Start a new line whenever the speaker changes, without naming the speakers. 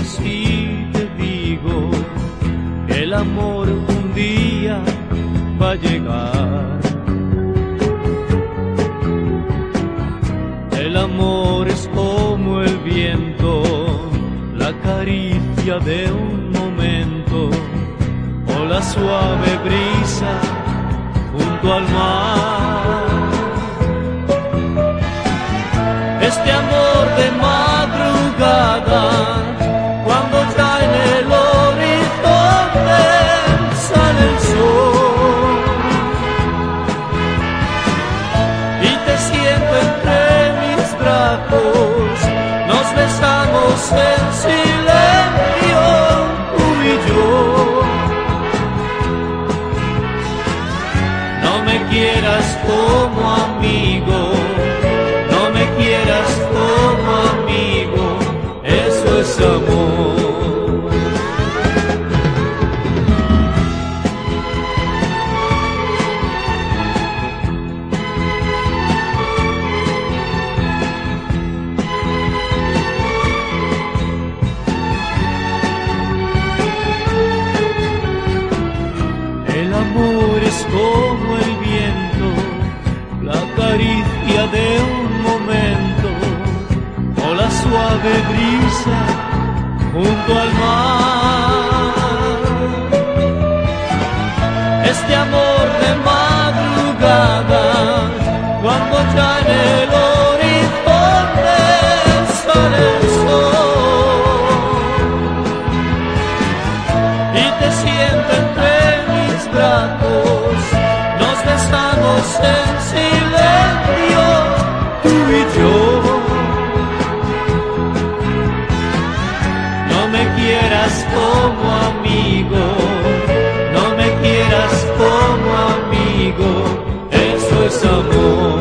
así te digo, el amor un día va a llegar. El amor es como el viento, la caricia de un momento o la suave brisa junto al mar. Este amor de mar nos besamos en silencio, tú y yo. No me quieras como amor es como el viento, la caricia de un momento o la suave brisa junto al mar. Este amor de madrugada, cuando ya en el horizonte sale el sol y te siento entre nos besamos en silencio, tú y yo. No me quieras como amigo, no me quieras como amigo, eso es amor.